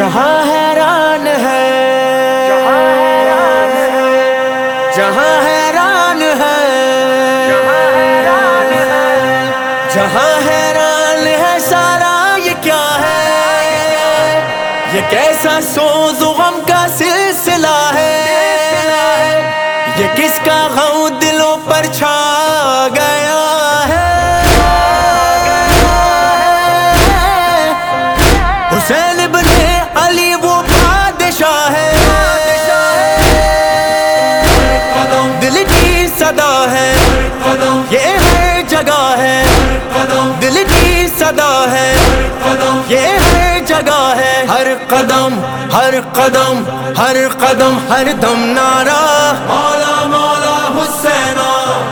जहाँ हैरान है। जहाँ हैरान है। जहाँ हैरान है। सारा ये क्या है? ये कैसा सोज गम का सिलसिला है? ये किसका गम दिलों पर छा सदा है। ये हर जगह है। दिल की सदा है। ये हर जगह है। हर कदम हर कदम हर कदम, हर दम नारा। मौला मौला हुसैना।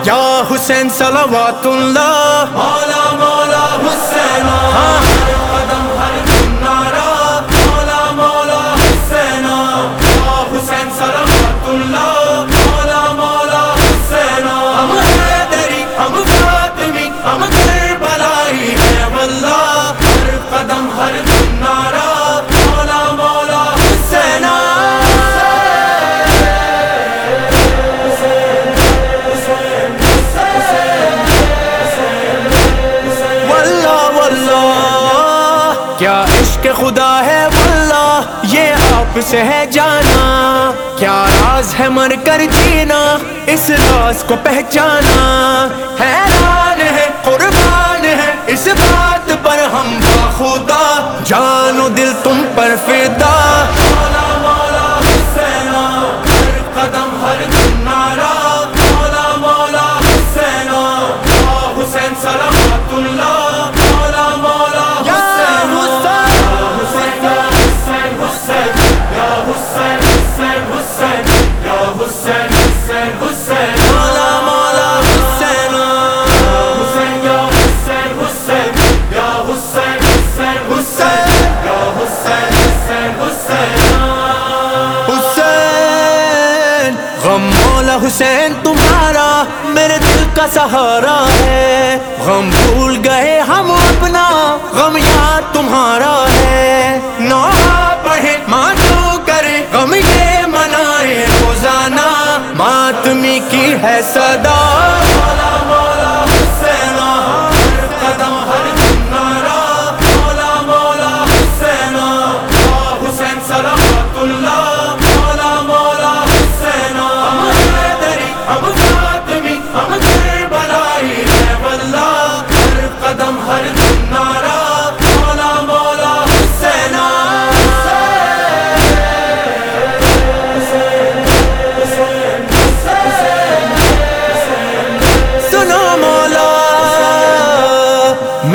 या हुसैन सलवातुल्लाह। मौला मौला हुसैना। हाँ। इश्क खुदा है वल्ला ये आपसे है जाना। क्या राज है मर कर जीना, इस राज को पहचाना। हैरान है, कुर्बान है, इस बात पर हम खुदा। जानो दिल तुम पर फिदा। हुसैन तुम्हारा मेरे दिल का सहारा है। गम भूल गए हम अपना, गम याद तुम्हारा है। ना पढ़े, मानो करे, गम ये मनाए, रोज़ाना मातमी की है सदा।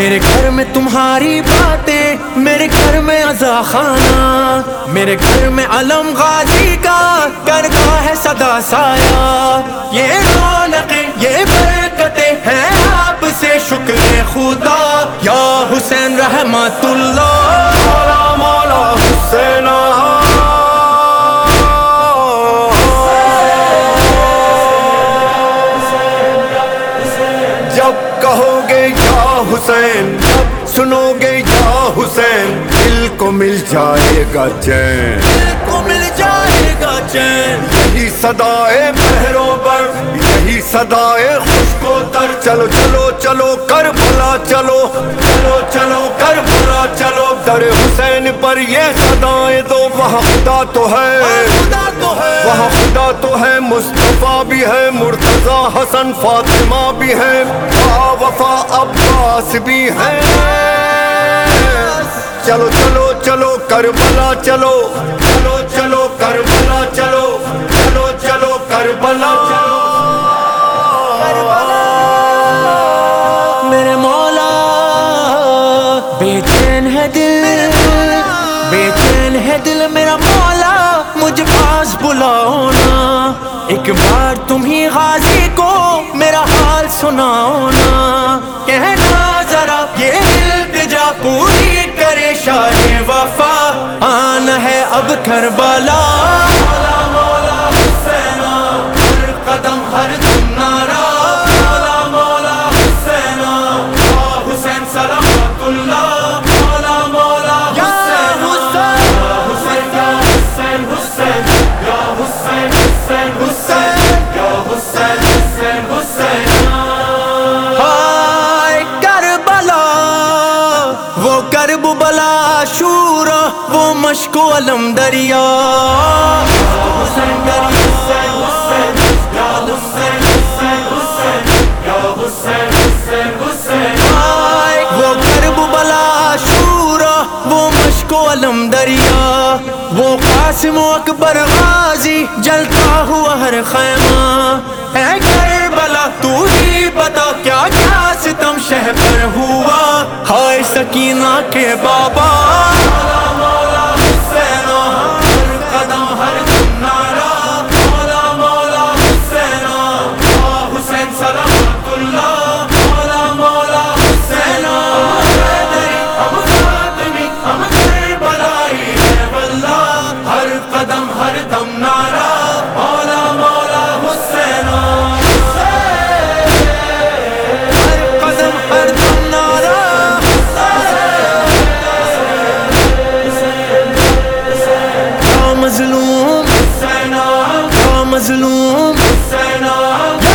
मेरे घर में तुम्हारी बातें, मेरे घर में अजा खाना, मेरे घर में अलम गाजी का करता है सदा साया। ये रौनक, ये बरकतें हैं आपसे, शुक्र खुदा, या हुसैन रहमतुल्लाह। हुसैन। सुनोगे या हुसैन दिल को मिल जाएगा चैन। दिल को मिल जाएगा चैन। यही सदाए पहरों पर यही सदाए खुशको तर। चलो चलो चलो कर भला चलो। चलो चलो कर भला चलो। दर हुसैन पर ये सदाएँ दो वहाँ खुदा तो है। खुदा तो है। वहाँ खुदा तो है मुस्तफ़ा भी है मुर्तजा हसन फातिमा भी है वफा अब्बास भी है। चलो चलो चलो करबला चलो। चलो चलो करबला चलो। चलो चलो करबला। चलो मेरे मौला बेचैन है दिल बेचैन है दिल मेरा मौला, मुझे पास बुलाओ ना। एक बार तुम ही गाजी को मेरा हाल सुनाओ ना। कहना जरा, ये जा, पूरी करे शाह वफा। आना है अब करबला मशको अलम दरिया। वो अलम दरिया। वो कासिम अकबर गाजी, जलता हुआ हर खैमा। है करबला, तू ही बता क्या क्या सितम शह पर हुआ। हाय सकीना के बाबा। हम हर दम नारा मौला मौला हुसैना हर कदम हर दम नारा मजलूम हुसैना मजलूम। हुसैना।